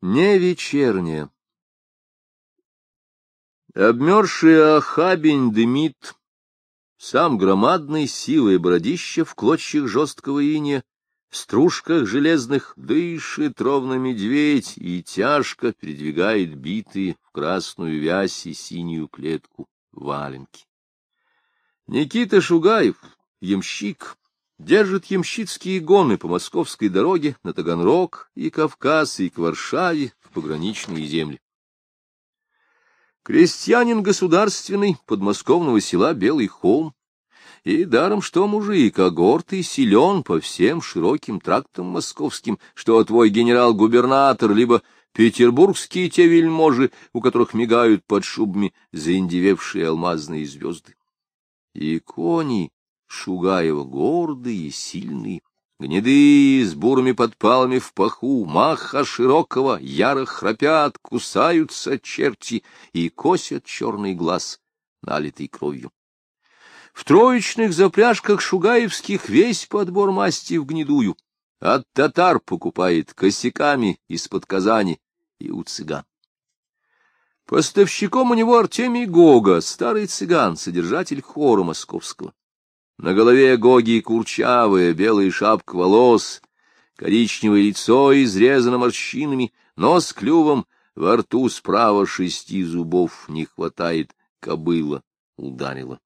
Не вечерняя. Обмерзший охабень дымит, сам громадный силой бородище в клочьях жесткого иния, в стружках железных дышит ровно медведь и тяжко передвигает битые в красную вязь и синюю клетку валенки. Никита Шугаев, ямщик, держит ямщицкие гоны по московской дороге на Таганрог и Кавказ и к Варшаве в пограничные земли. Крестьянин государственный подмосковного села Белый холм, и даром что мужик, а гордый силен по всем широким трактам московским, что твой генерал-губернатор, либо петербургские те вельможи, у которых мигают под шубами заиндевевшие алмазные звезды. И кони Шугаева гордые, сильные, гнедые, с бурыми подпалами в паху, маха широкого, яро храпят, кусаются черти и косят черный глаз, налитый кровью. В троечных запряжках шугаевских весь подбор масти в гнедую. От татар покупает косяками из-под Казани и у цыган. Поставщиком у него Артемий Гога, старый цыган, содержатель хора московского. На голове Гоги курчавая, белая шапка волос, коричневое лицо изрезано морщинами, нос клювом, во рту справа шести зубов не хватает, кобыла ударила.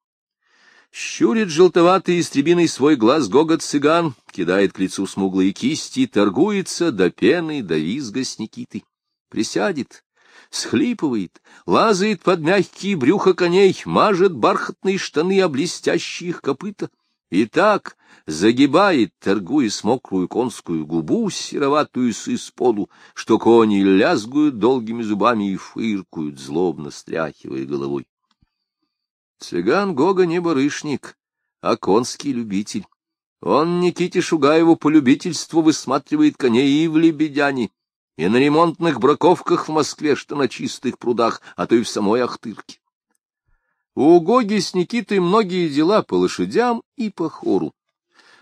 Щурит желтоватый истребиный свой глаз гогот цыган, кидает к лицу смуглые кисти, торгуется до пены, до визга с Никитой. Присядет, схлипывает, лазает под мягкие брюха коней, мажет бархатные штаны о блестящие их копыта. И так загибает, торгуясь мокрую конскую губу, сероватую с исподу, что кони лязгают долгими зубами и фыркают, злобно стряхивая головой. Цыган Гога не барышник, а конский любитель. Он Никите Шугаеву по любительству высматривает коней и в Лебедяне, и на ремонтных браковках в Москве, что на чистых прудах, а то и в самой Ахтырке. У Гоги с Никитой многие дела по лошадям и по хору.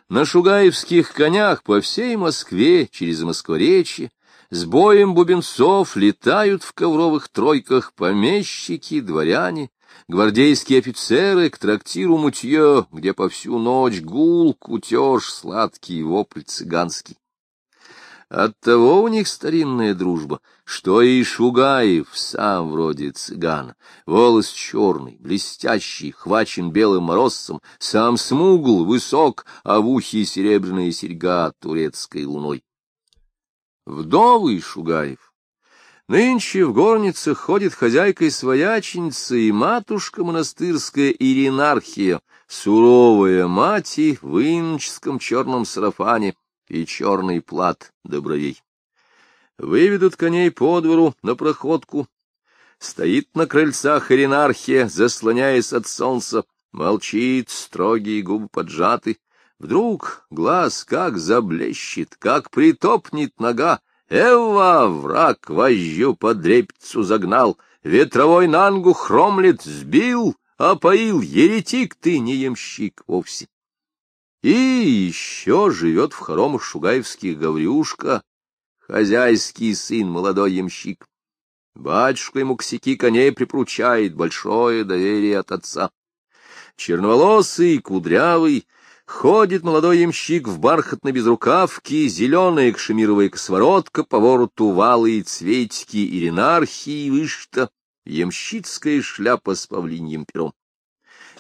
На шугаевских конях по всей Москве, через Москворечье, с боем бубенцов летают в ковровых тройках помещики, дворяне, гвардейские офицеры к трактиру мутье, где по всю ночь гул, кутеж, сладкий вопль цыганский. Оттого у них старинная дружба, что и Шугаев сам вроде цыгана, волос черный, блестящий, хвачен белым морозцем, сам смугл, высок, а в ухе серебряная серьга турецкой луной. Вдовый Шугаев. Нынче в горницах ходит хозяйкой-свояченица и матушка монастырская Иринархия, суровая мать в иноческом черном сарафане, и черный плат до бровей. Выведут коней по двору на проходку. Стоит на крыльцах Иринархия, заслоняясь от солнца, молчит, строгие губы поджаты. Вдруг глаз как заблещет, как притопнет нога. Эва, враг, вожжу под репицу загнал, ветровой нангу хромлет, сбил, опоил, еретик ты, не ямщик вовсе. И еще живет в хоромах шугаевских Гаврюшка, хозяйский сын, молодой ямщик. Батюшка ему косяки коней припручает, большое доверие от отца. Черноволосый, кудрявый, ходит молодой ямщик в бархатной безрукавке, зеленая кшемировая косоворотка, по вороту валы и цветики и ренархии вышта, ямщицкая шляпа с павлиньим пером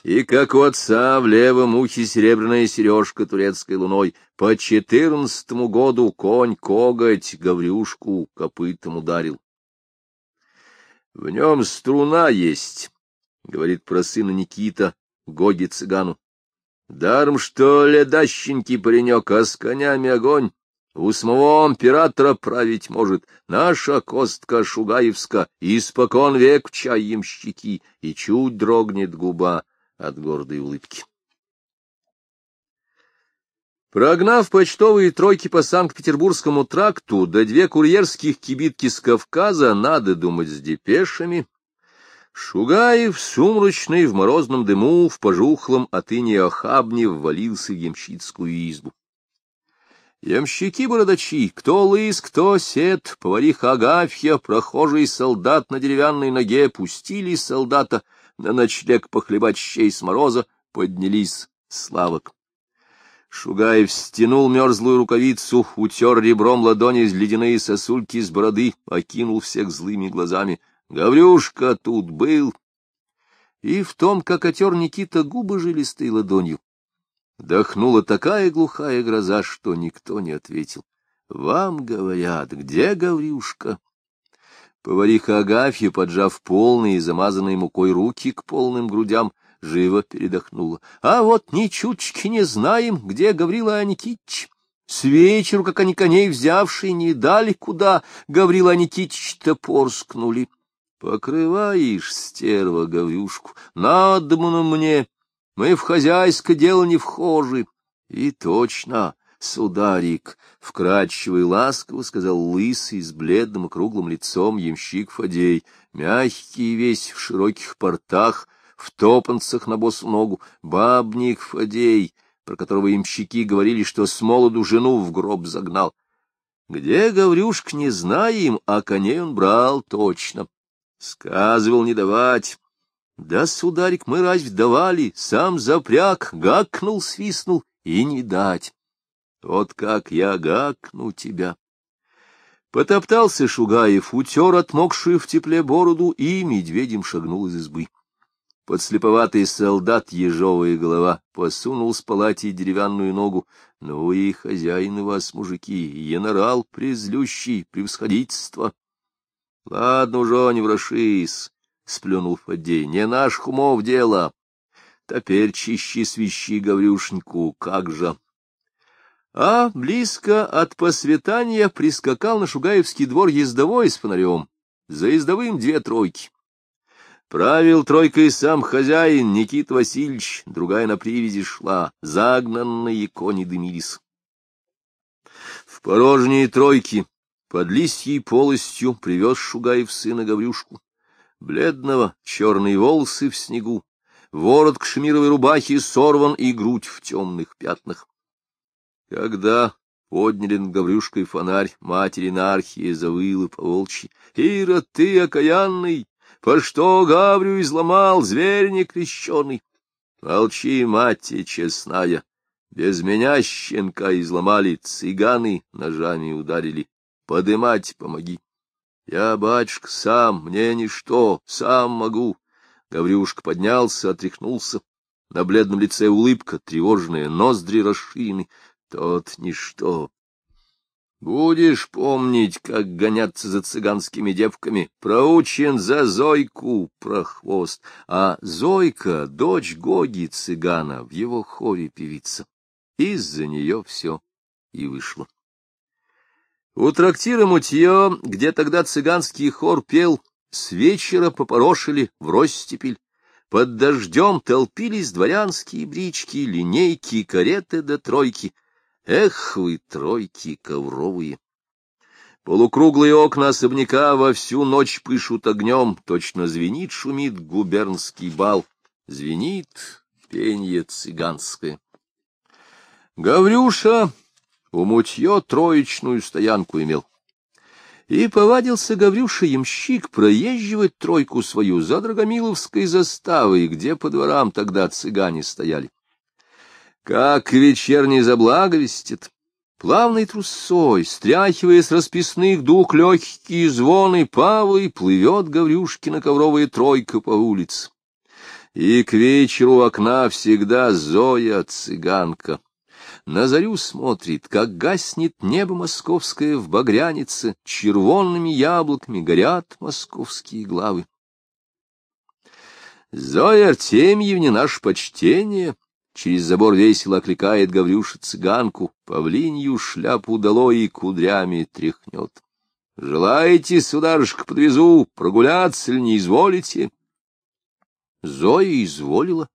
и, как у отца, в левом ухе серебряная сережка турецкой луной. По четырнадцатому году конь-коготь Гаврюшку копытом ударил. — В нем струна есть, — говорит про сына Никита, Гоги цыгану. — Даром, что ледащенький паренек, а с конями огонь. У самого императора править может наша костка Шугаевска, испокон век чай ямщики, и чуть дрогнет губа от гордой улыбки. Прогнав почтовые тройки по Санкт-Петербургскому тракту, да две курьерских кибитки с Кавказа, надо думать с депешами, Шугаев, сумрачный, в морозном дыму, в пожухлом от охабне, ввалился в ямщицкую избу. Ямщики-бородачи, кто лыс, кто сед, повариха Агафья, прохожий солдат на деревянной ноге, пустили солдата на ночлег похлебать щей с мороза, поднялись славок. Шугаев стянул мерзлую рукавицу, утер ребром ладони из ледяные сосульки с бороды, окинул всех злыми глазами. Гаврюшка тут был. И в том, как отер Никита губы жилистой ладонью, Дохнула такая глухая гроза, что никто не ответил. Вам говорят, где Гаврюшка? Повариха Агафья, поджав полные, и замазанные мукой руки к полным грудям, живо передохнула. А вот ни чуточки не знаем, где Гаврила Аникитич. С вечеру, как они коней взявшие, не дали куда, Гаврила Аникитич-то порскнули. Покрываешь, стерва, Гаврюшку, надо мне, мы в хозяйское дело не вхожи. И точно, сударик, — вкрадчиво и ласково сказал лысый с бледным и круглым лицом ямщик Фадей, мягкий весь в широких портах, в топанцах на босу ногу, бабник Фадей, про которого ямщики говорили, что с молоду жену в гроб загнал. Где, Гаврюшка, не знаем, а коней он брал точно. Сказывал не давать. Да, сударик, мы разве давали, сам запряг, гакнул, свистнул, и не дать. Вот как я гакну тебя. Потоптался Шугаев, утер отмокшую в тепле бороду и медведем шагнул из избы. Подслеповатый солдат, ежовая голова, посунул с палати деревянную ногу. Ну и хозяин вас, мужики, янорал презлющий, превосходительство. Ладно уже, не врошись. — сплюнул Фадей, — не наш хумов дело. Теперь чищи свищи Гаврюшеньку, как же. А близко от посветания прискакал на Шугаевский двор ездовой с фонарем, за ездовым две тройки. Правил тройкой сам хозяин Никит Васильевич, другая на привязи шла, загнанные кони дымились. В порожние тройки под листьей полостью привез Шугаев сына Гаврюшку бледного, черные волосы в снегу, ворот кшемировой рубахи сорван и грудь в темных пятнах. Когда подняли над Гаврюшкой фонарь, матери Нархия завыла по волчьи. — Ира, ты окаянный! По что Гаврю изломал, зверь некрещенный? Молчи, мать честная! Без меня щенка изломали, цыганы ножами ударили. Подымать помоги. Я, батюшка, сам, мне ничто, сам могу. Гаврюшка поднялся, отряхнулся. На бледном лице улыбка, тревожная, ноздри расширены. Тот ничто. Будешь помнить, как гоняться за цыганскими девками. Проучен за Зойку, прохвост. А Зойка, дочь Гоги цыгана, в его хоре певица. Из-за нее все и вышло. У трактира Мутье, где тогда цыганский хор пел, с вечера попорошили в ростепель. Под дождем толпились дворянские брички, линейки, кареты да тройки. Эх вы, тройки ковровые! Полукруглые окна особняка во всю ночь пышут огнем, точно звенит, шумит губернский бал, звенит пенье цыганское. Гаврюша у мутье троечную стоянку имел. И повадился Гаврюша ямщик проезживать тройку свою за Драгомиловской заставой, где по дворам тогда цыгане стояли. Как вечерний заблаговестит, плавной трусой, стряхивая с расписных дух легкие звоны, Павлой плывет Гаврюшкина ковровая тройка по улице. И к вечеру окна всегда Зоя цыганка на зарю смотрит, как гаснет небо московское в багрянице, червонными яблоками горят московские главы. Зоя Артемьевне наше почтение, через забор весело окликает Гаврюша цыганку, павлинью шляпу дало и кудрями тряхнет. Желаете, сударушка, подвезу, прогуляться ли не изволите? Зоя изволила.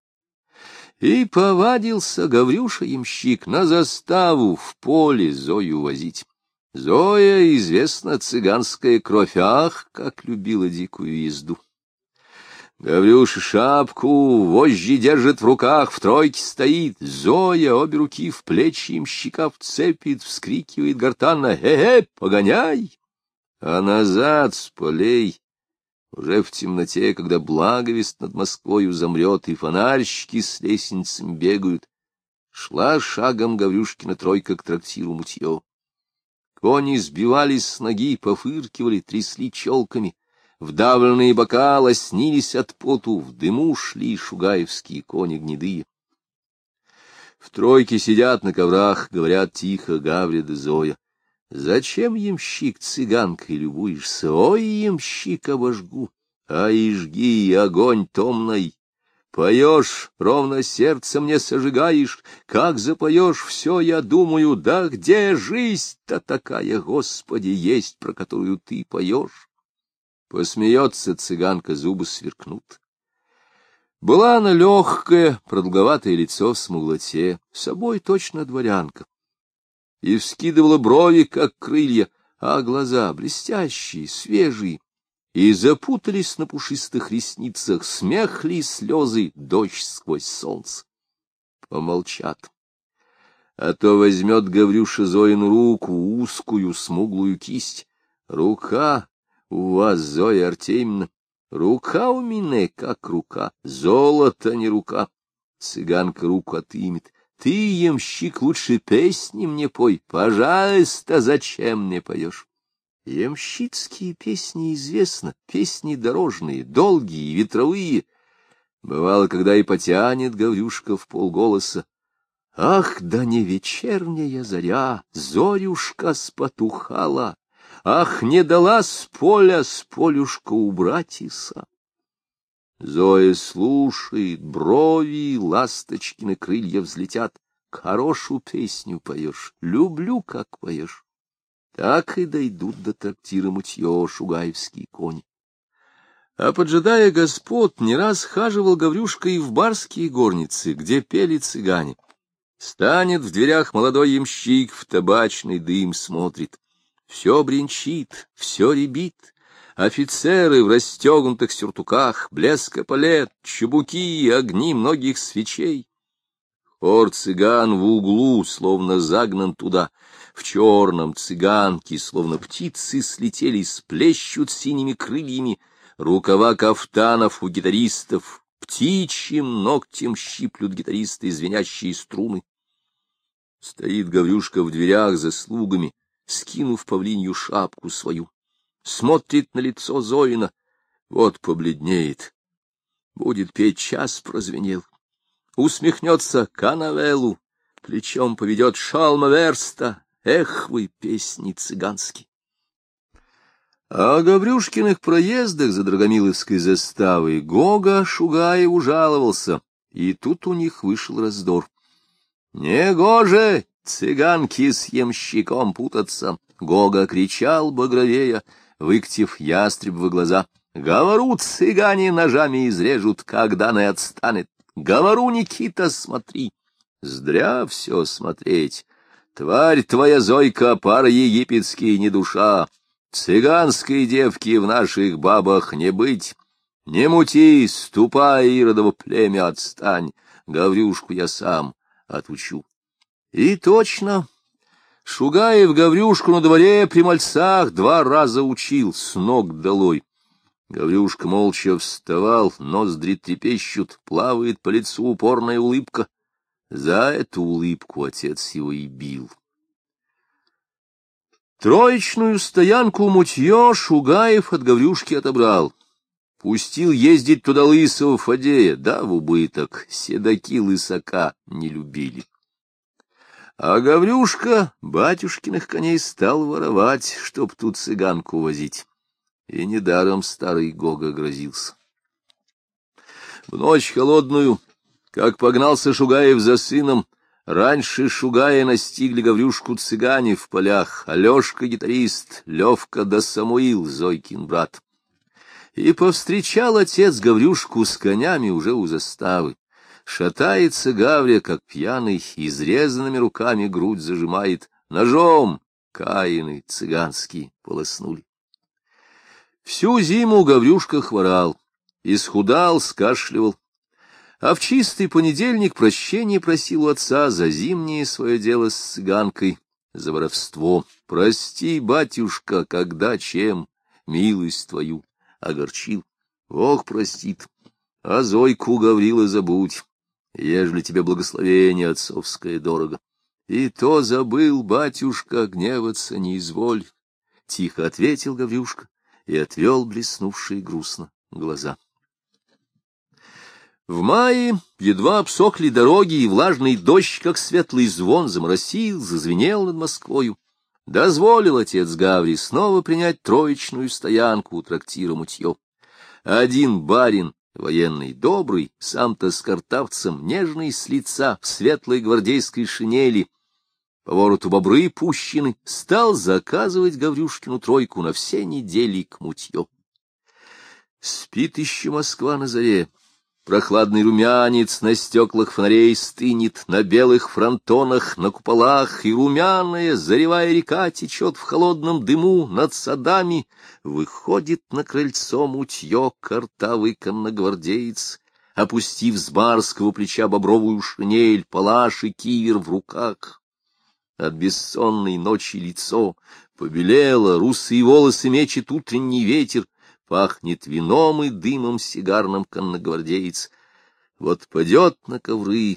И повадился Гаврюша-ямщик на заставу в поле Зою возить. Зоя, известна цыганская кровь, ах, как любила дикую езду. Гаврюша шапку, вожжи держит в руках, в тройке стоит. Зоя обе руки в плечи имщика вцепит, вскрикивает гортанно «Э-э, погоняй!» А назад с полей, уже в темноте, когда благовест над Москвою замрет, и фонарщики с лестницами бегают, шла шагом Гаврюшкина тройка к трактиру мутье. Кони сбивались с ноги, пофыркивали, трясли челками — Вдавленные бока лоснились от поту, в дыму шли шугаевские кони гнедые. В тройке сидят на коврах, говорят тихо Гаврид и Зоя. Зачем ямщик цыганкой любуешься? Ой, ямщик обожгу, а и жги огонь томной. Поешь, ровно сердце мне сожигаешь, как запоешь, все я думаю, да где жизнь-то такая, Господи, есть, про которую ты поешь? Посмеется цыганка, зубы сверкнут. Была она легкая, продолговатое лицо в смуглоте, собой точно дворянка. И вскидывала брови, как крылья, а глаза блестящие, свежие, и запутались на пушистых ресницах, смех ли слезы, дождь сквозь солнце. Помолчат. А то возьмет Гаврюша Зоину руку, узкую, смуглую кисть. Рука у вас, Зоя Артемьевна, рука у меня, как рука, золото не рука. Цыганка руку отымет. Ты, ямщик, лучше песни мне пой. Пожалуйста, зачем мне поешь? Ямщицкие песни известно, песни дорожные, долгие, ветровые. Бывало, когда и потянет Гаврюшка в полголоса. Ах, да не вечерняя заря, зорюшка спотухала, Ах, не дала с поля с полюшка убрать иса. Зоя слушает, брови ласточкины крылья взлетят. Хорошую песню поешь, люблю, как поешь. Так и дойдут до трактира мутье шугаевские кони. А поджидая господ, не раз хаживал Гаврюшка и в барские горницы, где пели цыгане. Станет в дверях молодой ямщик, в табачный дым смотрит. Все бренчит, все ребит. Офицеры в расстегнутых сюртуках, блеск эполет, чубуки, огни многих свечей. Хор цыган в углу, словно загнан туда, в черном цыганке, словно птицы слетели, сплещут синими крыльями, рукава кафтанов у гитаристов, птичьим ногтем щиплют гитаристы звенящие струны. Стоит Гаврюшка в дверях за слугами, скинув павлинью шапку свою. Смотрит на лицо Зоина, вот побледнеет. Будет петь час прозвенел. Усмехнется Канавелу, плечом поведет шалма верста, эх вы, песни цыганские. А о Гаврюшкиных проездах за Драгомиловской заставой Гога Шугаеву жаловался, и тут у них вышел раздор. — Негоже Цыганки с ямщиком путаться. Гога кричал багровея, выктив ястребовы глаза. Говору, цыгане ножами изрежут, когда не отстанет. Говору, Никита, смотри. Здря все смотреть. Тварь твоя, Зойка, пара египетский не душа. Цыганской девки в наших бабах не быть. Не мути, ступай, Иродово племя, отстань. Гаврюшку я сам отучу. И точно, Шугаев Гаврюшку на дворе при мальцах два раза учил, с ног долой. Гаврюшка молча вставал, ноздри трепещут, плавает по лицу упорная улыбка. За эту улыбку отец его и бил. Троечную стоянку мутье Шугаев от Гаврюшки отобрал. Пустил ездить туда лысого Фадея, да в убыток, седаки лысака не любили. А Гаврюшка батюшкиных коней стал воровать, чтоб тут цыганку возить. И недаром старый Гога грозился. В ночь холодную, как погнался Шугаев за сыном, раньше Шугая настигли Гаврюшку цыгане в полях, Алешка гитарист, Левка да Самуил, Зойкин брат. И повстречал отец Гаврюшку с конями уже у заставы. Шатается Гаврия, как пьяный, изрезанными руками грудь зажимает. Ножом каины цыганские полоснули. Всю зиму Гаврюшка хворал, исхудал, скашливал, а в чистый понедельник прощение просил у отца за зимнее свое дело с цыганкой, за воровство. Прости, батюшка, когда чем милость твою огорчил. Ох, простит, а Зойку Гаврила забудь, ежели тебе благословение отцовское дорого. И то забыл, батюшка, гневаться не изволь. Тихо ответил Гаврюшка и отвел блеснувшие грустно глаза. В мае едва обсохли дороги, и влажный дождь, как светлый звон, заморосил, зазвенел над Москвою. Дозволил отец Гаври снова принять троечную стоянку у трактира Мутье. Один барин, военный добрый, сам-то с картавцем, нежный с лица, в светлой гвардейской шинели, по вороту бобры пущены, стал заказывать Гаврюшкину тройку на все недели к Мутье. Спит еще Москва на заре, Прохладный румянец на стеклах фонарей стынет, на белых фронтонах, на куполах, и румяная, заревая река, течет в холодном дыму над садами. Выходит на крыльцо мутье картавый конногвардеец, опустив с барского плеча бобровую шинель, палаш и кивер в руках. От бессонной ночи лицо побелело, русые волосы мечет утренний ветер, пахнет вином и дымом сигарным конногвардеец. Вот падет на ковры,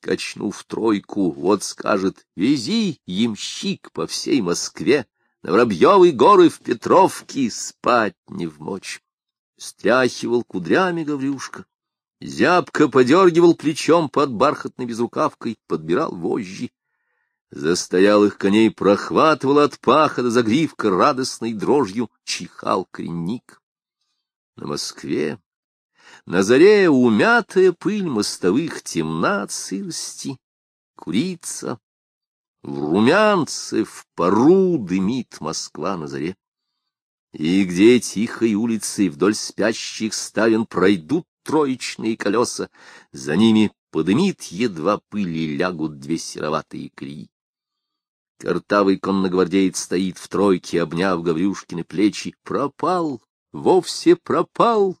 качнув тройку, вот скажет, вези, ямщик, по всей Москве, на Воробьевой горы в Петровке спать не в мочь. Стряхивал кудрями Гаврюшка, зябко подергивал плечом под бархатной безрукавкой, подбирал вожжи. Застоялых коней прохватывал от паха до загривка радостной дрожью, чихал коренник на Москве. На заре умятая пыль мостовых темна от сырости, курица. В румянце, в пару дымит Москва на заре. И где тихой улицей вдоль спящих ставен пройдут троечные колеса, за ними подымит едва пыли лягут две сероватые колеи. Картавый конногвардеец стоит в тройке, обняв Гаврюшкины плечи. Пропал, вовсе пропал,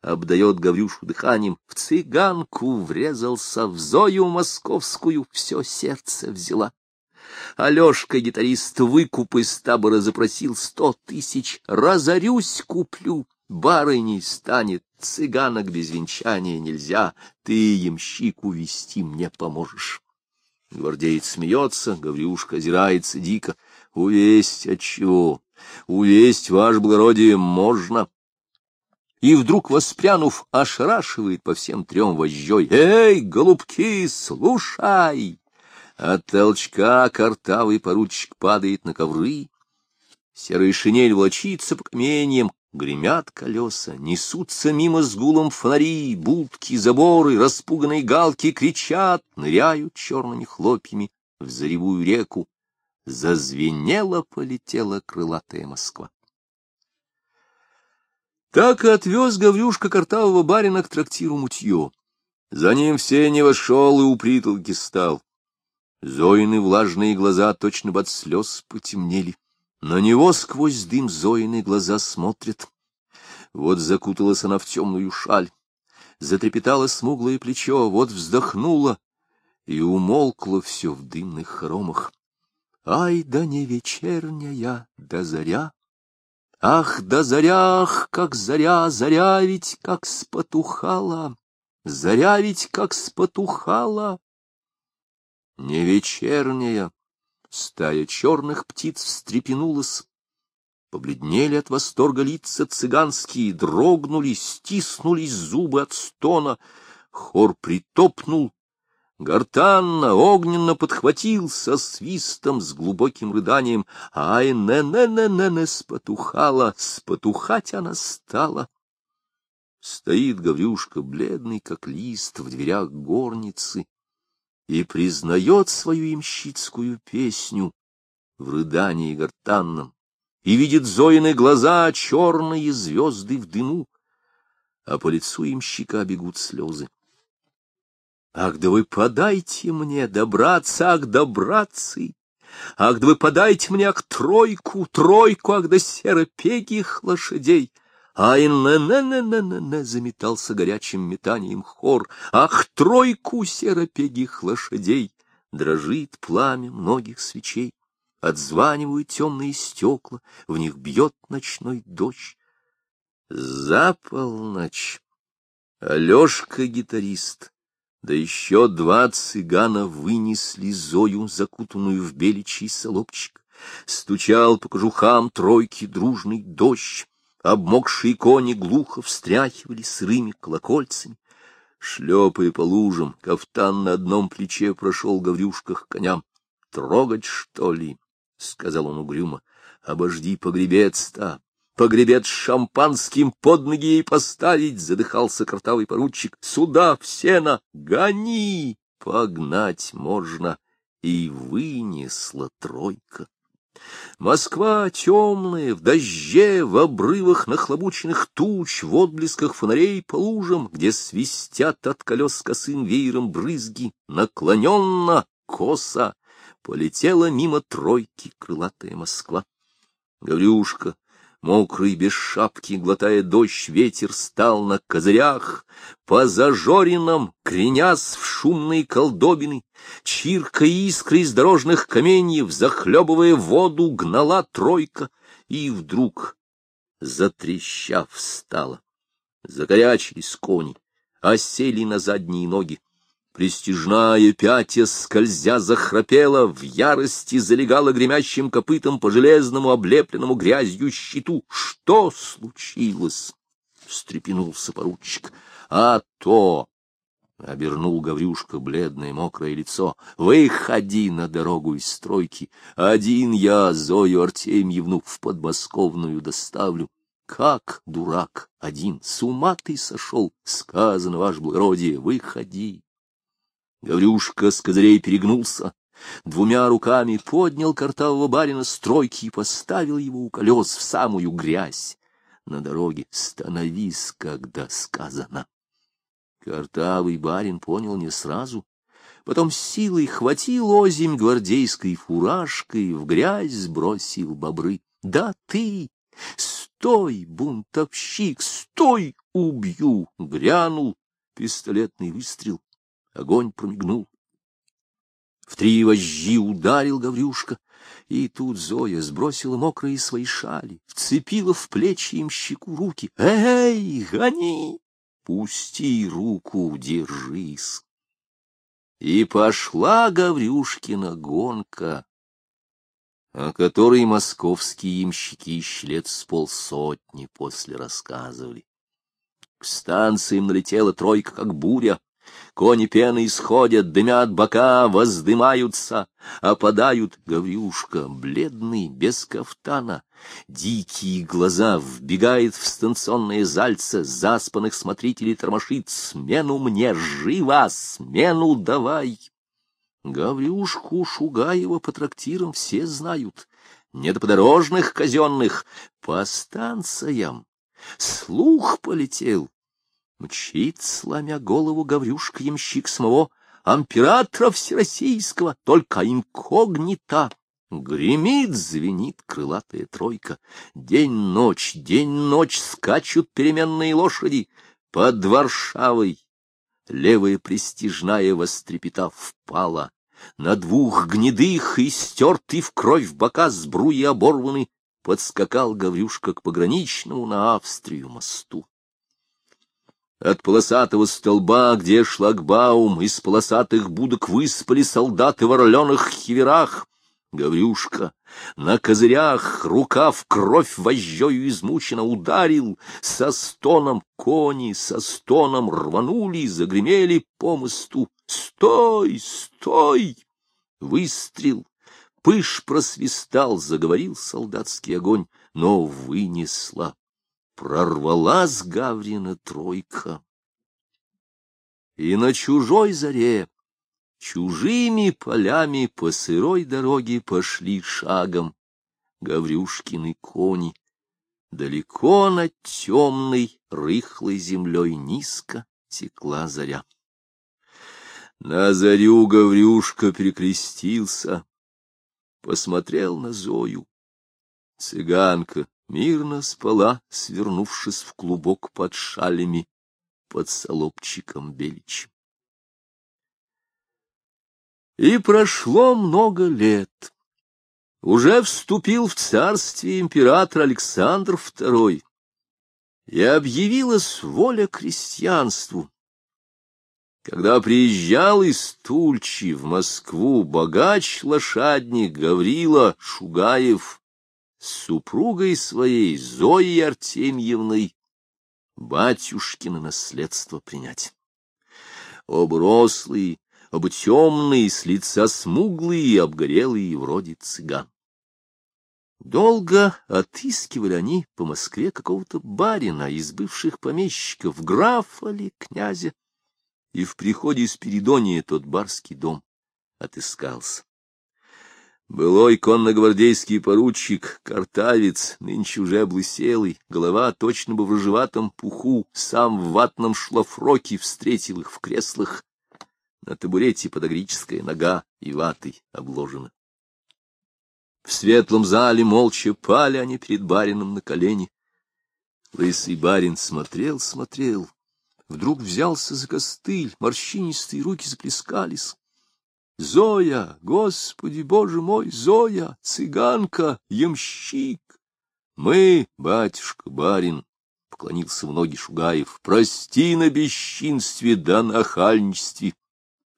обдает Гаврюшу дыханием, в цыганку врезался, в Зою московскую все сердце взяла. Алешка, гитарист, выкуп из табора запросил сто тысяч, разорюсь куплю, барыней станет, цыганок без венчания нельзя, ты, ямщик, увести мне поможешь. Гвардеец смеется, Гаврюшка озирается дико. Увесть отчего? Увесть, ваше благородие, можно. И вдруг, воспрянув, ошарашивает по всем трем вожжой. «Эй, голубки, слушай!» От толчка картавый поручик падает на ковры. Серая шинель волочится по каменьям, гремят колеса, несутся мимо с гулом фонари, будки, заборы, распуганные галки кричат, ныряют черными хлопьями в заревую реку зазвенела, полетела крылатая Москва. Так и отвез Гаврюшка картавого барина к трактиру мутье. За ним все не вошел и у притолки стал. Зоины влажные глаза точно под слез потемнели. На него сквозь дым Зоины глаза смотрят. Вот закуталась она в темную шаль, затрепетало смуглое плечо, вот вздохнула, и умолкло все в дымных хоромах. Ай, да не вечерняя, да заря! Ах, да заря, ах, как заря, заря ведь как спотухала, заря ведь как спотухала. Не вечерняя, стая черных птиц встрепенулась, Побледнели от восторга лица цыганские, дрогнули, стиснулись зубы от стона. Хор притопнул, Гортанно, огненно подхватил со свистом, с глубоким рыданием. Ай, не-не-не-не-не, спотухала, спотухать она стала. Стоит Гаврюшка, бледный, как лист, в дверях горницы, и признает свою имщицкую песню в рыдании гортанном, и видит Зоины глаза, черные звезды в дыму, а по лицу имщика бегут слезы. Ах, да вы подайте мне, добраться, ах, добраться! Ах, да вы подайте мне, ах, тройку, тройку, ах, да серопегих лошадей! Ай-на-на-на-на-на-на заметался горячим метанием хор. Ах, тройку серопегих лошадей! Дрожит пламя многих свечей. Отзванивают темные стекла, в них бьет ночной дождь. За полночь Алешка-гитарист, да еще два цыгана вынесли Зою, закутанную в беличий солобчик. Стучал по кожухам тройки дружный дождь, обмокшие кони глухо встряхивали сырыми колокольцами. Шлепая по лужам, кафтан на одном плече прошел Гаврюшка к коням. — Трогать, что ли? — сказал он угрюмо. — Обожди погребец-то, погребец шампанским под ноги ей поставить, — задыхался картавый поручик. — Сюда, в сено, гони! Погнать можно. И вынесла тройка. Москва темная, в дожде, в обрывах нахлобученных туч, в отблесках фонарей по лужам, где свистят от колес косым веером брызги, наклоненно, косо, полетела мимо тройки крылатая Москва. Гаврюшка Мокрый, без шапки, глотая дождь, ветер стал на козырях, по зажоринам, кренясь в шумные колдобины, чиркая искры из дорожных каменьев, захлебывая воду, гнала тройка, и вдруг, затрещав, встала. Загорячились кони, осели на задние ноги, Престижная пятя, скользя, захрапела, в ярости залегала гремящим копытом по железному, облепленному грязью щиту. Что случилось? — встрепенулся поручик. — А то! — обернул Гаврюшка бледное мокрое лицо. — Выходи на дорогу из стройки. Один я Зою Артемьевну в подмосковную доставлю. Как, дурак, один, с ума ты сошел, сказано, ваш благородие, выходи. Гаврюшка с козырей перегнулся, двумя руками поднял картавого барина с тройки и поставил его у колес в самую грязь. На дороге становись, когда сказано. Картавый барин понял не сразу, потом силой хватил озимь гвардейской фуражкой, в грязь сбросил бобры. Да ты! Стой, бунтовщик, стой, убью! Грянул пистолетный выстрел. Огонь промигнул. В три вожжи ударил Гаврюшка, и тут Зоя сбросила мокрые свои шали, вцепила в плечи им щеку руки. «Эй, гони! Пусти руку, держись!» И пошла Гаврюшкина гонка, о которой московские имщики лет с полсотни после рассказывали. К станциям налетела тройка, как буря, Кони пены исходят, дымят бока, воздымаются, опадают. Гаврюшка, бледный, без кафтана, дикие глаза, вбегает в станционное зальце, заспанных смотрителей тормошит. Смену мне, живо, смену давай! Гаврюшку Шугаева по трактирам все знают, не до подорожных казенных, по станциям. Слух полетел, Мчит, сломя голову, Гаврюшка-ямщик самого императора всероссийского, только инкогнито. Гремит, звенит крылатая тройка. День-ночь, день-ночь скачут переменные лошади. Под Варшавой левая престижная вострепетав впала. На двух гнедых и стертый в кровь бока сбруи оборваны, подскакал Гаврюшка к пограничному на Австрию мосту. От полосатого столба, где шлагбаум, из полосатых будок выспали солдаты в орленых хиверах. Гаврюшка на козырях, рука в кровь вожжою измученно ударил, со стоном кони, со стоном рванули, загремели по мосту. «Стой! Стой!» Выстрел, пыш просвистал, заговорил солдатский огонь, но вынесла прорвалась Гаврина тройка. И на чужой заре, чужими полями по сырой дороге пошли шагом Гаврюшкины кони. Далеко над темной, рыхлой землей низко текла заря. На зарю Гаврюшка перекрестился, посмотрел на Зою. Цыганка мирно спала, свернувшись в клубок под шалями, под солобчиком беличьим. И прошло много лет. Уже вступил в царствие император Александр II, и объявилась воля крестьянству. Когда приезжал из Тульчи в Москву богач-лошадник Гаврила Шугаев с супругой своей Зоей Артемьевной батюшкино наследство принять. Оба темные, с лица смуглые и обгорелые, вроде цыган. Долго отыскивали они по Москве какого-то барина из бывших помещиков, графа ли, князя, и в приходе Спиридония тот барский дом отыскался. Былой конногвардейский поручик, картавец, нынче уже облыселый, голова точно бы в рыжеватом пуху, сам в ватном шлафроке встретил их в креслах. На табурете подогрическая нога и ватой обложена. В светлом зале молча пали они перед барином на колени. Лысый барин смотрел, смотрел. Вдруг взялся за костыль, морщинистые руки заплескались. Зоя, Господи, Боже мой, Зоя, цыганка, ямщик. Мы, батюшка, барин, — поклонился в ноги Шугаев, — прости на бесчинстве да нахальничестве.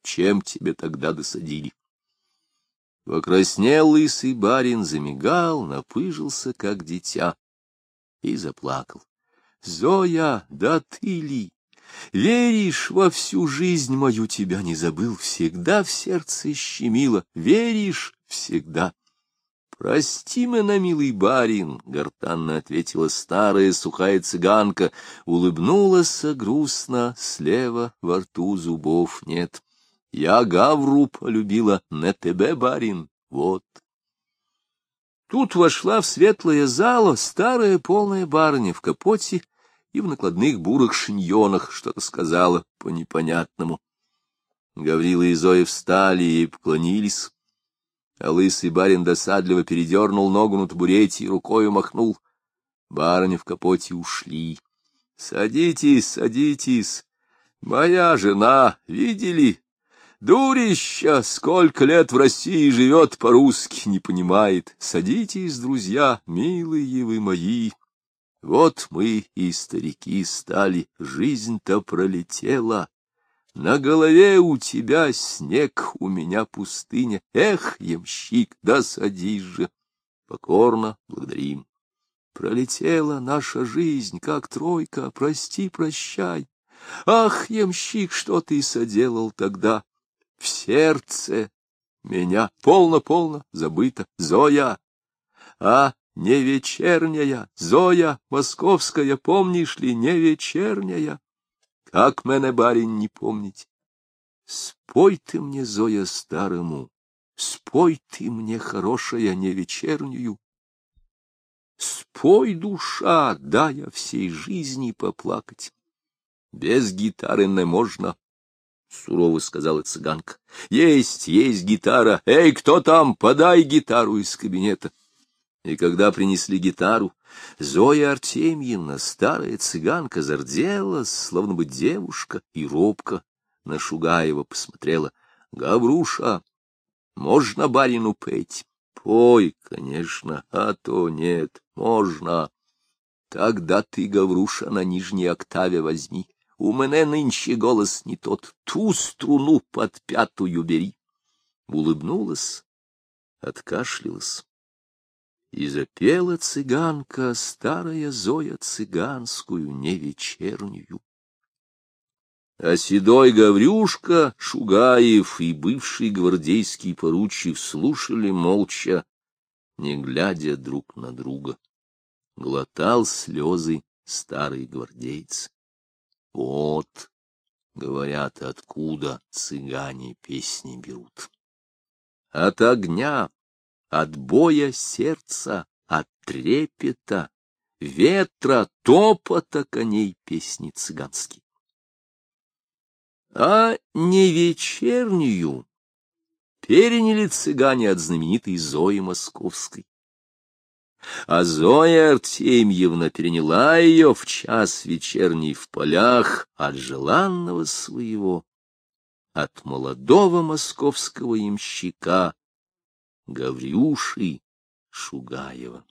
Чем тебе тогда досадили? Покраснел лысый барин, замигал, напыжился, как дитя, и заплакал. — Зоя, да ты ли? Веришь, во всю жизнь мою тебя не забыл, всегда в сердце щемило, веришь всегда. — Прости меня, милый барин, — гортанно ответила старая сухая цыганка, улыбнулась грустно, слева во рту зубов нет. Я Гавру полюбила, на тебе, барин, вот. Тут вошла в светлое зало старая полная барыня в капоте и в накладных бурых шиньонах что-то сказала по непонятному. Гаврила и Зоя встали и поклонились, а лысый барин досадливо передернул ногу на табурете и рукою махнул. Барыня в капоте ушли. — Садитесь, садитесь. Моя жена, видели? Дурища, сколько лет в России живет по-русски, не понимает. Садитесь, друзья, милые вы мои. Вот мы и старики стали, жизнь-то пролетела. На голове у тебя снег, у меня пустыня. Эх, ямщик, да садись же. Покорно благодарим. Пролетела наша жизнь, как тройка, прости, прощай. Ах, ямщик, что ты соделал тогда? в сердце меня полно-полно забыто. Зоя, а не вечерняя, Зоя московская, помнишь ли, не вечерняя? Как мене, барин, не помнить? Спой ты мне, Зоя, старому, спой ты мне, хорошая, не вечернюю. Спой, душа, да я всей жизни поплакать. Без гитары не можно, — сурово сказала цыганка. — Есть, есть гитара. Эй, кто там? Подай гитару из кабинета. И когда принесли гитару, Зоя Артемьевна, старая цыганка, зарделась, словно бы девушка, и робко на Шугаева посмотрела. — Гавруша, можно барину петь? — Пой, конечно, а то нет, можно. Тогда ты, Гавруша, на нижней октаве возьми. У мене нынче голос не тот, ту струну под пятую бери. Улыбнулась, откашлялась. И запела цыганка, старая Зоя цыганскую, не вечернюю. А седой Гаврюшка, Шугаев и бывший гвардейский поручик слушали молча, не глядя друг на друга. Глотал слезы старый гвардейц. Вот, говорят, откуда цыгане песни берут. От огня, от боя сердца, от трепета, ветра, топота коней песни цыганские. А не вечернюю переняли цыгане от знаменитой Зои Московской. а Зоя Артемьевна переняла ее в час вечерний в полях от желанного своего, от молодого московского ямщика Гавриуши Шугаева.